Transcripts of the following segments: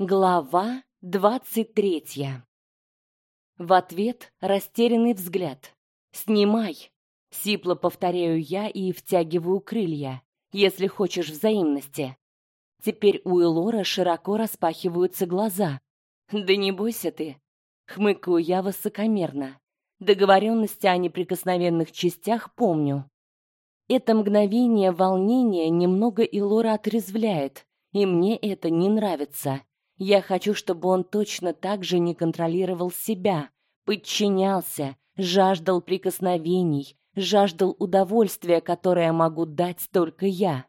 Глава двадцать третья. В ответ растерянный взгляд. «Снимай!» Сипло повторяю я и втягиваю крылья, если хочешь взаимности. Теперь у Элора широко распахиваются глаза. «Да не бойся ты!» Хмыкаю я высокомерно. Договоренности о неприкосновенных частях помню. Это мгновение волнения немного Илора отрезвляет, и мне это не нравится. Я хочу, чтобы он точно так же не контролировал себя, подчинялся, жаждал прикосновений, жаждал удовольствия, которое могу дать только я.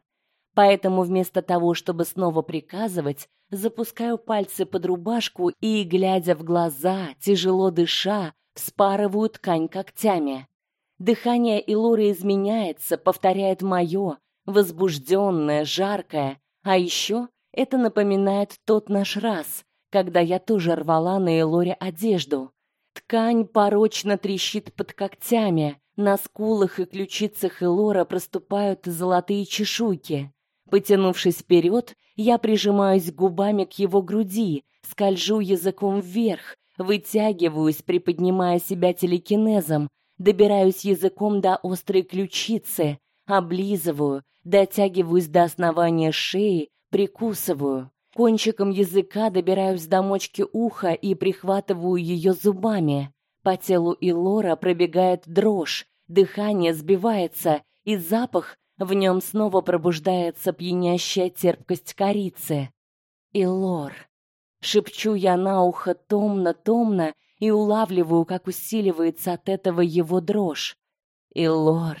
Поэтому вместо того, чтобы снова приказывать, запускаю пальцы под рубашку и, глядя в глаза, тяжело дыша, вспарываю ткань когтями. Дыхание Илоры изменяется, повторяет мое, возбужденное, жаркое, а еще это напоминает тот наш раз, когда я тоже рвала на Элоре одежду. Ткань порочно трещит под когтями, на скулах и ключицах Элора проступают золотые чешуйки. Потянувшись вперед, я прижимаюсь губами к его груди, скольжу языком вверх, вытягиваюсь, приподнимая себя телекинезом, добираюсь языком до острой ключицы, облизываю, дотягиваюсь до основания шеи, прикусываю. Кончиком языка добираюсь до мочки уха и прихватываю ее зубами. По телу Илора пробегает дрожь, дыхание сбивается, и запах в нем снова пробуждается пьянящая терпкость корицы. Илор. Шепчу я на ухо томно-томно и улавливаю, как усиливается от этого его дрожь. Илор.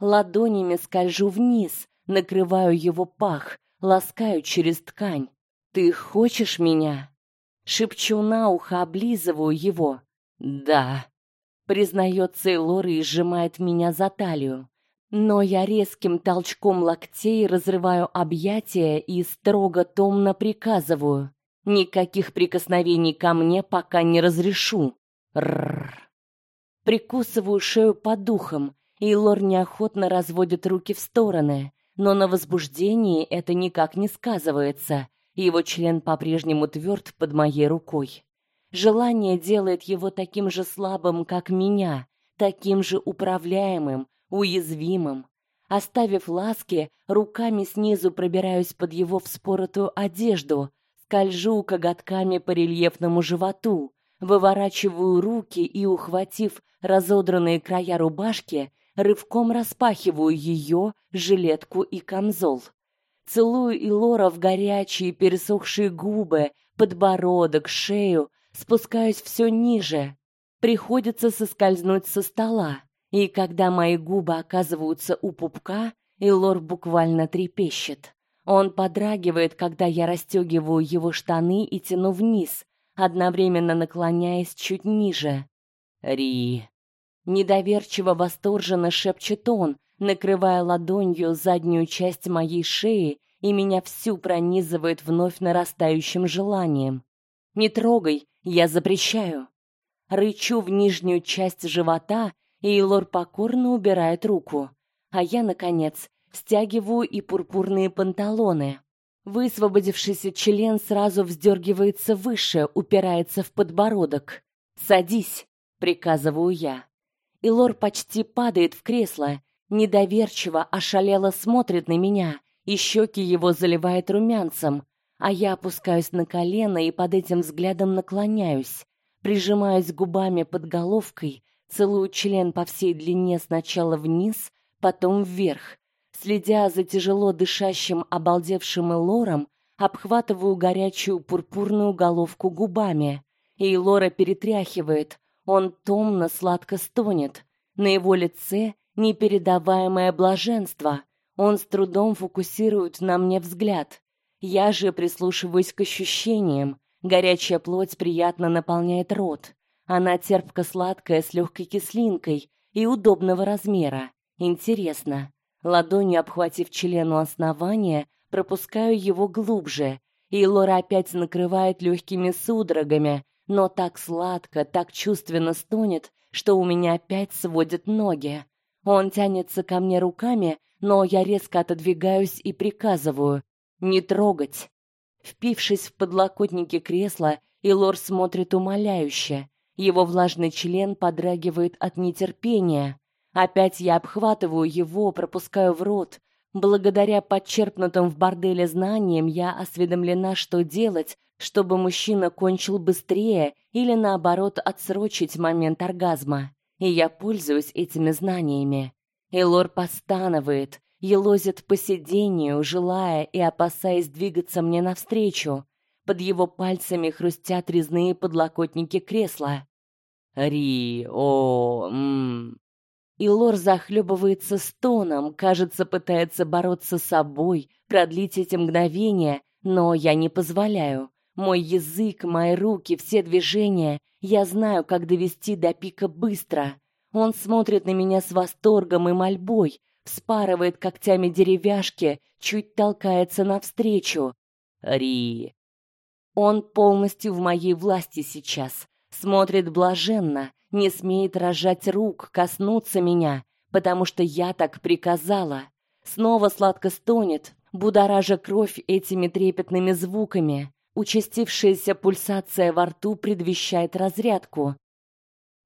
Ладонями скольжу вниз, накрываю его пах, ласкаю через ткань. Ты хочешь меня? Шепчу на ухо, облизываю его. Да. Признается Элор и сжимает меня за талию. Но я резким толчком локтей разрываю объятия и строго томно приказываю: никаких прикосновений ко мне пока не разрешу. Рррр. Прикусываю шею под духом, и Лор неохотно разводит руки в стороны но на возбуждении это никак не сказывается. Его член по-прежнему тверд под моей рукой. Желание делает его таким же слабым, как меня, таким же управляемым, уязвимым. Оставив ласки, руками снизу пробираюсь под его вспоротую одежду, скольжу коготками по рельефному животу, выворачиваю руки и, ухватив разодранные края рубашки, рывком распахиваю ее, жилетку и камзол. Целую Илора в горячие пересохшие губы, подбородок, шею, спускаюсь все ниже. Приходится соскользнуть со стола, и когда мои губы оказываются у пупка, Илор буквально трепещет. Он подрагивает, когда я расстегиваю его штаны и тяну вниз, одновременно наклоняясь чуть ниже. Ри, Недоверчиво восторженно шепчет он, накрывая ладонью заднюю часть моей шеи, и меня всю пронизывает вновь нарастающим желанием. Не трогай, я запрещаю. Рычу в нижнюю часть живота, и Лор покорно убирает руку, а я наконец стягиваю и пурпурные панталоны. Высвободившийся член сразу вздергивается выше, упирается в подбородок. Садись, приказываю я. Илор почти падает в кресло, недоверчиво, ошалело смотрит на меня, и щеки его заливает румянцем, а я опускаюсь на колено и под этим взглядом наклоняюсь, прижимаюсь губами под головкой, целую член по всей длине сначала вниз, потом вверх. Следя за тяжело дышащим, обалдевшим Элором, обхватываю горячую пурпурную головку губами, и Лора перетряхивает, он томно сладко стонет. На его лице непередаваемое блаженство. Он с трудом фокусирует на мне взгляд. Я же прислушиваюсь к ощущениям. Горячая плоть приятно наполняет рот. Она терпко-сладкая с легкой кислинкой и удобного размера. Интересно. Ладонью обхватив член у основания, пропускаю его глубже, и Лора опять накрывает легкими судорогами, но так сладко, так чувственно стонет, что у меня опять сводят ноги. Он тянется ко мне руками, но я резко отодвигаюсь и приказываю: "Не трогать". Впившись в подлокотники кресла, Илор смотрит умоляюще. Его влажный член подрагивает от нетерпения. Опять я обхватываю его, пропускаю в рот. Благодаря подчерпнутым в борделе знаниям я осведомлена, что делать, чтобы мужчина кончил быстрее или наоборот отсрочить момент оргазма. И я пользуюсь этими знаниями. Элор постанывает, елозит по сиденью, желая и опасаясь двигаться мне навстречу. Под его пальцами хрустят резные подлокотники кресла. Ри, о, м. Илор захлебывается стоном, кажется, пытается бороться с собой, продлить эти мгновения, но я не позволяю. Мой язык, мои руки, все движения, я знаю, как довести до пика быстро. Он смотрит на меня с восторгом и мольбой, вспарывает когтями деревяшки, чуть толкается навстречу. Ри. Он полностью в моей власти сейчас. Смотрит блаженно, не смеет разжать рук, коснуться меня, потому что я так приказала. Снова сладко стонет, будоража кровь этими трепетными звуками. Участившаяся пульсация во рту предвещает разрядку.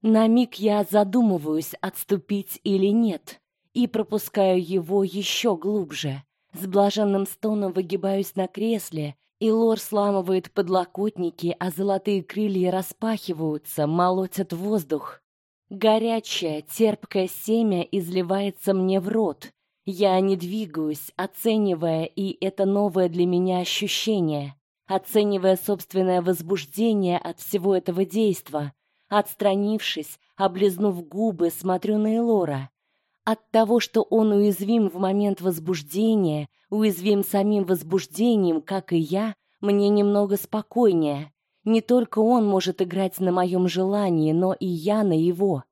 На миг я задумываюсь, отступить или нет, и пропускаю его еще глубже. С блаженным стоном выгибаюсь на кресле, и лор сламывает подлокотники, а золотые крылья распахиваются, молотят воздух. Горячее, терпкое семя изливается мне в рот. Я не двигаюсь, оценивая и это новое для меня ощущение, оценивая собственное возбуждение от всего этого действа Отстранившись, облизнув губы, смотрю на Элора. От того, что он уязвим в момент возбуждения, уязвим самим возбуждением, как и я, мне немного спокойнее. Не только он может играть на моем желании, но и я на его.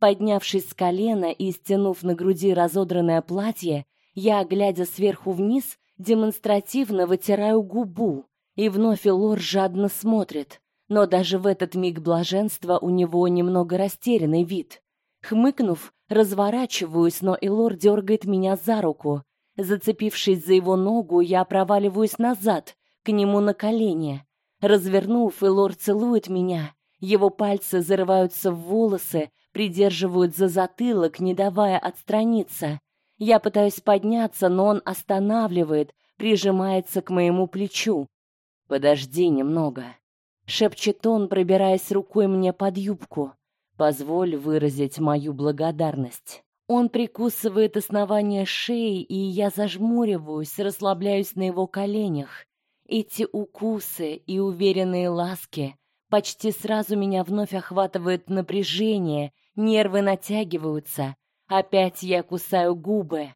Поднявшись с колена и стянув на груди разодранное платье, я, глядя сверху вниз, демонстративно вытираю губу, и вновь Элор жадно смотрит но даже в этот миг блаженства у него немного растерянный вид. Хмыкнув, разворачиваюсь, но Илор дергает меня за руку. Зацепившись за его ногу, я проваливаюсь назад, к нему на колени. Развернув, Илор целует меня. Его пальцы зарываются в волосы, придерживают за затылок, не давая отстраниться. Я пытаюсь подняться, но он останавливает, прижимается к моему плечу. Подожди немного шепчет он, пробираясь рукой мне под юбку. Позволь выразить мою благодарность. Он прикусывает основание шеи, и я зажмуриваюсь, расслабляюсь на его коленях. Эти укусы и уверенные ласки почти сразу меня вновь охватывает напряжение, нервы натягиваются. Опять я кусаю губы.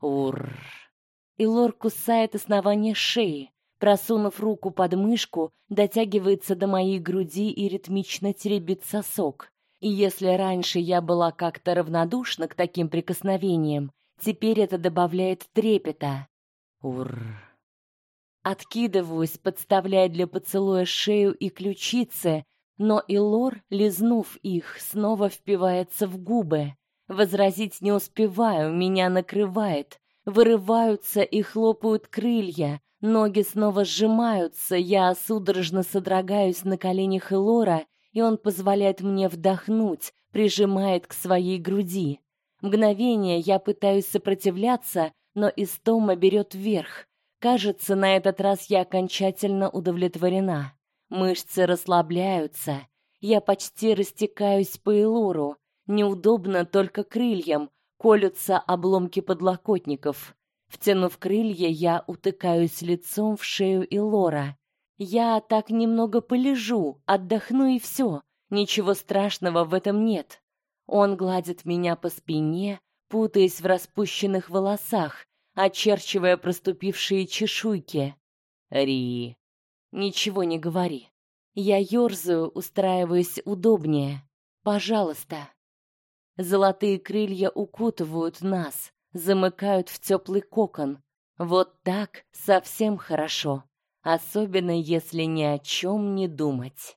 Ур. И Лор кусает основание шеи, Просунув руку под мышку, дотягивается до моей груди и ритмично теребит сосок. И если раньше я была как-то равнодушна к таким прикосновениям, теперь это добавляет трепета. Ур. Откидываюсь, подставляя для поцелуя шею и ключицы, но Илор, лизнув их, снова впивается в губы. Возразить не успеваю, меня накрывает. Вырываются и хлопают крылья, Ноги снова сжимаются, я судорожно содрогаюсь на коленях Элора, и он позволяет мне вдохнуть, прижимает к своей груди. Мгновение я пытаюсь сопротивляться, но истома берет вверх. Кажется, на этот раз я окончательно удовлетворена. Мышцы расслабляются. Я почти растекаюсь по Элору. Неудобно только крыльям, колются обломки подлокотников. Втянув крылья, я утыкаюсь лицом в шею Илора. Я так немного полежу, отдохну и все. Ничего страшного в этом нет. Он гладит меня по спине, путаясь в распущенных волосах, очерчивая проступившие чешуйки. Ри, ничего не говори. Я ерзаю, устраиваясь удобнее. Пожалуйста. Золотые крылья укутывают нас, замыкают в теплый кокон. Вот так совсем хорошо, особенно если ни о чем не думать.